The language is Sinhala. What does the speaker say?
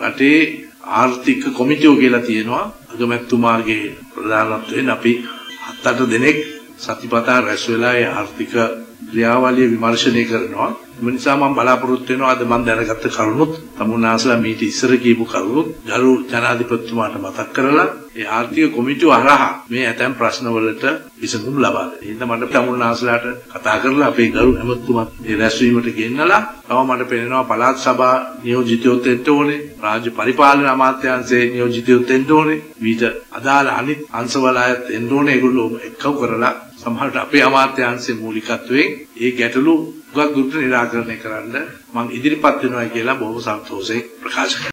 රටේ ආර්ථික කොමිටියෝ කියලා තියෙනවා. අගමැතිතුමාගේ ප්‍රධානත්වයෙන් අපි හත් අට දෙනෙක් සතිපතා රැස් වෙලා ඒ ආර්ථික ක්‍රියාවලිය විමර්ශනය කරනවා. ඒ නිසා මම බලාපොරොත්තු වෙනවා අද මම දැනගත්ත කරුණුත් තමුන්නාසලා මීට ඉස්සර කියපු කරුණුත් ගරු ජනාධිපතිතුමාට මතක් කරලා ඒ ආර්ථික කොමිටුව හරහා මේ ඇතැම් ප්‍රශ්නවලට විසඳුම් ලබා දෙන්න. එහෙනම් මට තමුන්නාසලාට කතා කරලා අපේ ගරු ඇමතුමත් මේ රැස්වීමට ගෙන්නලා තව මට පෙනෙනවා පළාත් සභා නියෝජිතයොත් එන්න ඕනේ, රාජ්‍ය පරිපාලන අමාත්‍යාංශයේ නියෝජිතයොත් එන්න ඕනේ, විවිධ අදාළ අනිත් අංශවල අයත් එන්න ඕනේ. ඒගොල්ලෝ එක්කව කරලා සමහරට අපේ අමාත්‍යාංශයේ මූලිකත්වයෙන් ඒ ගැටලු ගොඩක් දුරට निराකරණය කරන්න මම ඉදිරිපත් වෙනවා කියලා බොහොම සන්තෝෂයෙන් ප්‍රකාශ කරනවා.